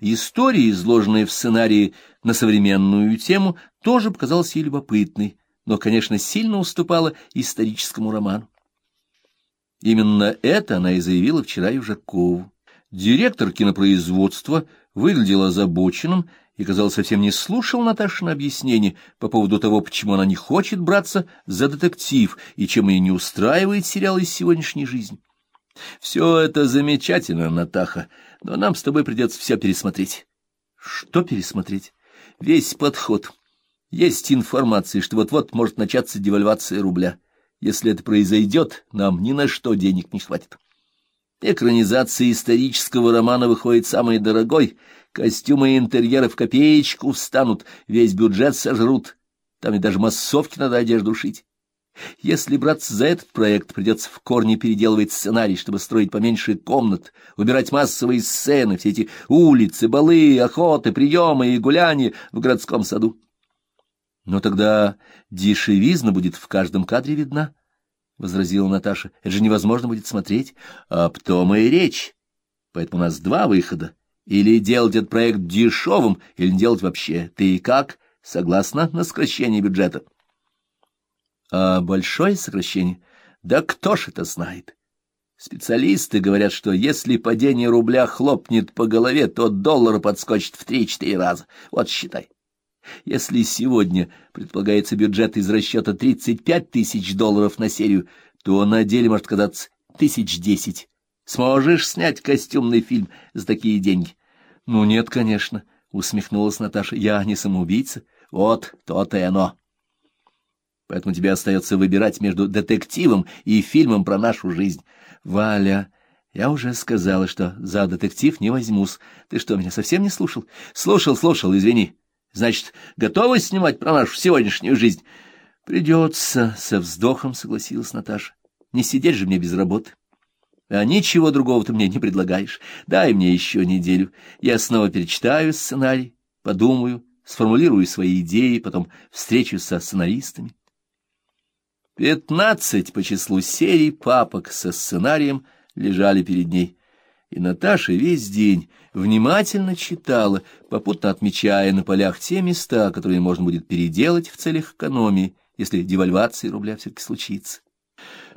История, изложенная в сценарии на современную тему, тоже показалась ей любопытной, но, конечно, сильно уступала историческому роману. Именно это она и заявила вчера Южакову. Директор кинопроизводства выглядел озабоченным и, казалось, совсем не слушал Наташина объяснение по поводу того, почему она не хочет браться за детектив и чем ее не устраивает сериал из сегодняшней жизни. Все это замечательно, Натаха, но нам с тобой придется все пересмотреть. Что пересмотреть? Весь подход. Есть информация, что вот-вот может начаться девальвация рубля. Если это произойдет, нам ни на что денег не хватит. Экранизация исторического романа выходит самой дорогой, костюмы и интерьеры в копеечку встанут, весь бюджет сожрут, там и даже массовки надо одежду шить. Если браться за этот проект, придется в корне переделывать сценарий, чтобы строить поменьше комнат, убирать массовые сцены, все эти улицы, балы, охоты, приемы и гуляния в городском саду. Но тогда дешевизна будет в каждом кадре видна, — возразила Наташа. — Это же невозможно будет смотреть. А об том и речь. Поэтому у нас два выхода. Или делать этот проект дешевым, или не делать вообще. Ты как? Согласна на сокращение бюджета? — а большое сокращение? Да кто ж это знает? Специалисты говорят, что если падение рубля хлопнет по голове, то доллар подскочит в три-четыре раза. Вот считай. Если сегодня предполагается бюджет из расчета 35 тысяч долларов на серию, то на деле может казаться тысяч десять. Сможешь снять костюмный фильм за такие деньги? — Ну, нет, конечно, — усмехнулась Наташа. — Я не самоубийца. Вот то-то и оно. Поэтому тебе остается выбирать между детективом и фильмом про нашу жизнь. Валя, я уже сказала, что за детектив не возьмусь. Ты что, меня совсем не слушал? Слушал, слушал, извини. Значит, готова снимать про нашу сегодняшнюю жизнь? Придется, со вздохом согласилась Наташа. Не сидеть же мне без работы. А ничего другого ты мне не предлагаешь. Дай мне еще неделю. Я снова перечитаю сценарий, подумаю, сформулирую свои идеи, потом встречусь со сценаристами. Пятнадцать по числу серий папок со сценарием лежали перед ней, и Наташа весь день внимательно читала, попутно отмечая на полях те места, которые можно будет переделать в целях экономии, если девальвация рубля все-таки случится.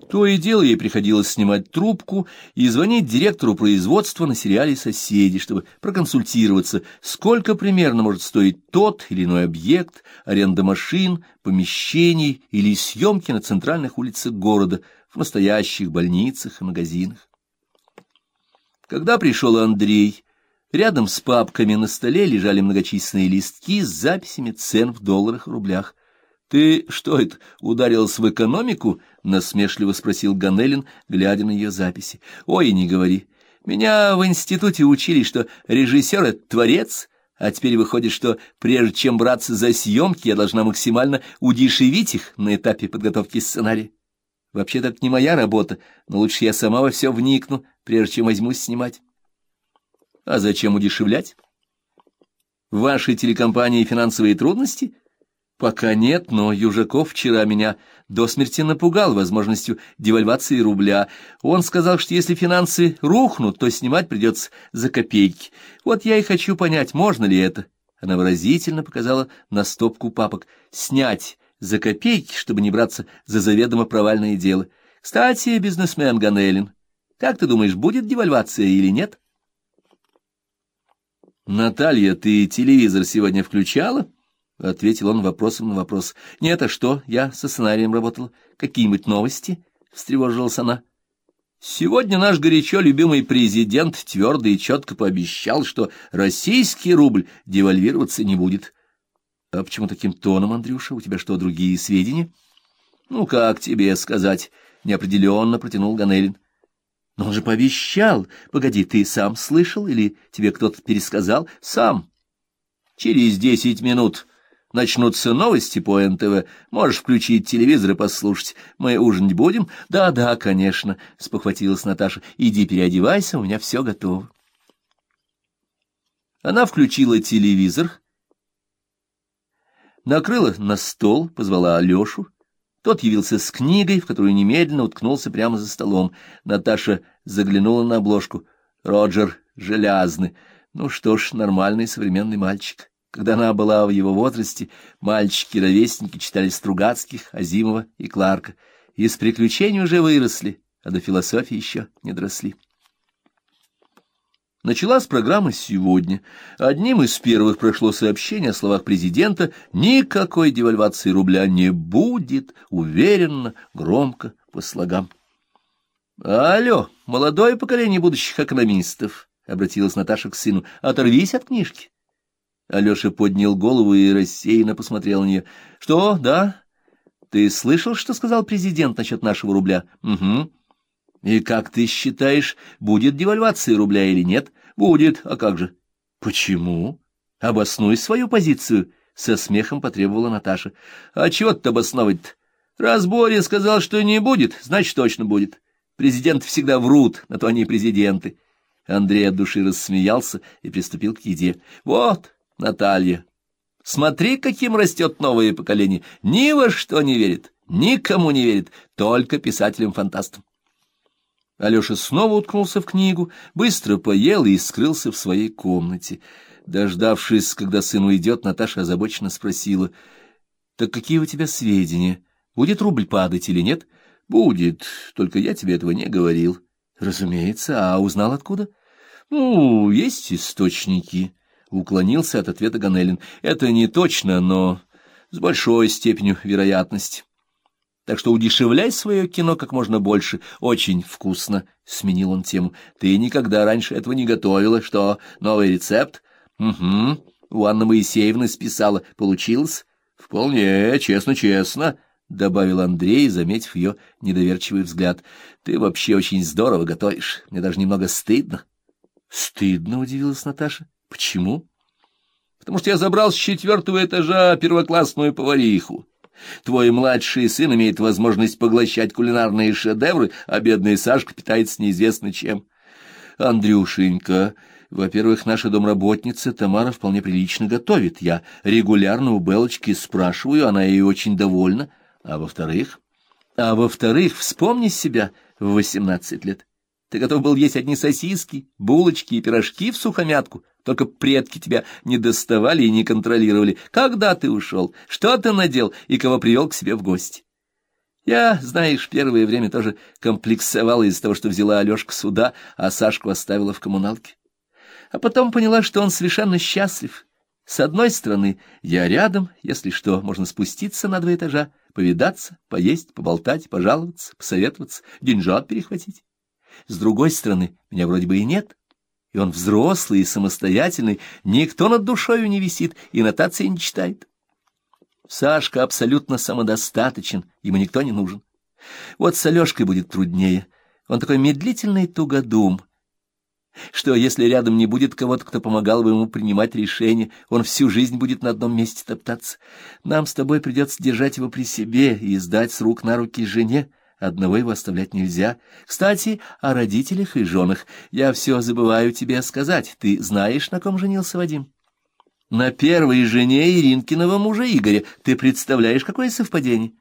То и дело ей приходилось снимать трубку и звонить директору производства на сериале «Соседи», чтобы проконсультироваться, сколько примерно может стоить тот или иной объект, аренда машин, помещений или съемки на центральных улицах города, в настоящих больницах и магазинах. Когда пришел Андрей, рядом с папками на столе лежали многочисленные листки с записями цен в долларах и рублях. «Ты что это, ударился в экономику?» — насмешливо спросил Ганелин, глядя на ее записи. «Ой, не говори. Меня в институте учили, что режиссер — это творец, а теперь выходит, что прежде чем браться за съемки, я должна максимально удешевить их на этапе подготовки сценария. Вообще так не моя работа, но лучше я сама во все вникну, прежде чем возьмусь снимать». «А зачем удешевлять?» «В вашей телекомпании финансовые трудности?» Пока нет, но Южаков вчера меня до смерти напугал возможностью девальвации рубля. Он сказал, что если финансы рухнут, то снимать придется за копейки. Вот я и хочу понять, можно ли это. Она выразительно показала на стопку папок. Снять за копейки, чтобы не браться за заведомо провальное дело. Кстати, бизнесмен Ганелин, как ты думаешь, будет девальвация или нет? Наталья, ты телевизор сегодня включала? —— ответил он вопросом на вопрос. — Нет, а что? Я со сценарием работала. Какие-нибудь новости? — встревожилась она. — Сегодня наш горячо любимый президент твердо и четко пообещал, что российский рубль девальвироваться не будет. — А почему таким тоном, Андрюша? У тебя что, другие сведения? — Ну, как тебе сказать? — неопределенно протянул Ганелин. — Но он же пообещал. Погоди, ты сам слышал или тебе кто-то пересказал? — Сам. — Через десять минут Начнутся новости по НТВ. Можешь включить телевизор и послушать. Мы ужинать будем? Да, да, конечно, — спохватилась Наташа. Иди переодевайся, у меня все готово. Она включила телевизор, накрыла на стол, позвала Алешу. Тот явился с книгой, в которую немедленно уткнулся прямо за столом. Наташа заглянула на обложку. Роджер Желязный. Ну что ж, нормальный современный мальчик. Когда она была в его возрасте, мальчики-ровесники читали Стругацких, Азимова и Кларка. Из приключений уже выросли, а до философии еще не доросли. Началась программа сегодня. Одним из первых прошло сообщение о словах президента «Никакой девальвации рубля не будет», уверенно, громко, по слогам. «Алло, молодое поколение будущих экономистов», — обратилась Наташа к сыну, — «оторвись от книжки». Алеша поднял голову и рассеянно посмотрел на нее. — Что, да? Ты слышал, что сказал президент насчет нашего рубля? — Угу. — И как ты считаешь, будет девальвация рубля или нет? — Будет. А как же? — Почему? — Обоснуй свою позицию, — со смехом потребовала Наташа. — А чего ты обосновывать-то? Раз Боря сказал, что не будет, значит, точно будет. Президенты всегда врут, на то они президенты. Андрей от души рассмеялся и приступил к еде. — Вот... Наталья. Смотри, каким растет новое поколение. Ни во что не верит, никому не верит, только писателям-фантастам. Алеша снова уткнулся в книгу, быстро поел и скрылся в своей комнате. Дождавшись, когда сын уйдет, Наташа озабоченно спросила, «Так какие у тебя сведения? Будет рубль падать или нет?» «Будет, только я тебе этого не говорил». «Разумеется, а узнал откуда?» «Ну, есть источники». Уклонился от ответа Ганелин. Это не точно, но с большой степенью вероятности. Так что удешевляй свое кино как можно больше. Очень вкусно, — сменил он тему. Ты никогда раньше этого не готовила. Что, новый рецепт? Угу. У Анны Моисеевны списала. Получилось? Вполне, честно-честно, — добавил Андрей, заметив ее недоверчивый взгляд. Ты вообще очень здорово готовишь. Мне даже немного стыдно. Стыдно, — удивилась Наташа. Почему? Потому что я забрал с четвертого этажа первоклассную повариху. Твой младший сын имеет возможность поглощать кулинарные шедевры, а бедный Сашка питается неизвестно чем. Андрюшенька, во-первых, наша домработница Тамара вполне прилично готовит. Я регулярно у Белочки спрашиваю, она ей очень довольна. А во-вторых... А во-вторых, вспомни себя в восемнадцать лет. Ты готов был есть одни сосиски, булочки и пирожки в сухомятку, только предки тебя не доставали и не контролировали. Когда ты ушел, что ты надел и кого привел к себе в гости? Я, знаешь, первое время тоже комплексовала из-за того, что взяла Алешку сюда, а Сашку оставила в коммуналке. А потом поняла, что он совершенно счастлив. С одной стороны, я рядом, если что, можно спуститься на два этажа, повидаться, поесть, поболтать, пожаловаться, посоветоваться, деньжат перехватить. С другой стороны, меня вроде бы и нет и он взрослый и самостоятельный, никто над душою не висит и нотации не читает. Сашка абсолютно самодостаточен, ему никто не нужен. Вот с Алешкой будет труднее. Он такой медлительный тугодум, что если рядом не будет кого-то, кто помогал бы ему принимать решения, он всю жизнь будет на одном месте топтаться. Нам с тобой придется держать его при себе и сдать с рук на руки жене, Одного его оставлять нельзя. Кстати, о родителях и женах. Я все забываю тебе сказать. Ты знаешь, на ком женился Вадим? На первой жене Иринкиного мужа Игоря. Ты представляешь, какое совпадение?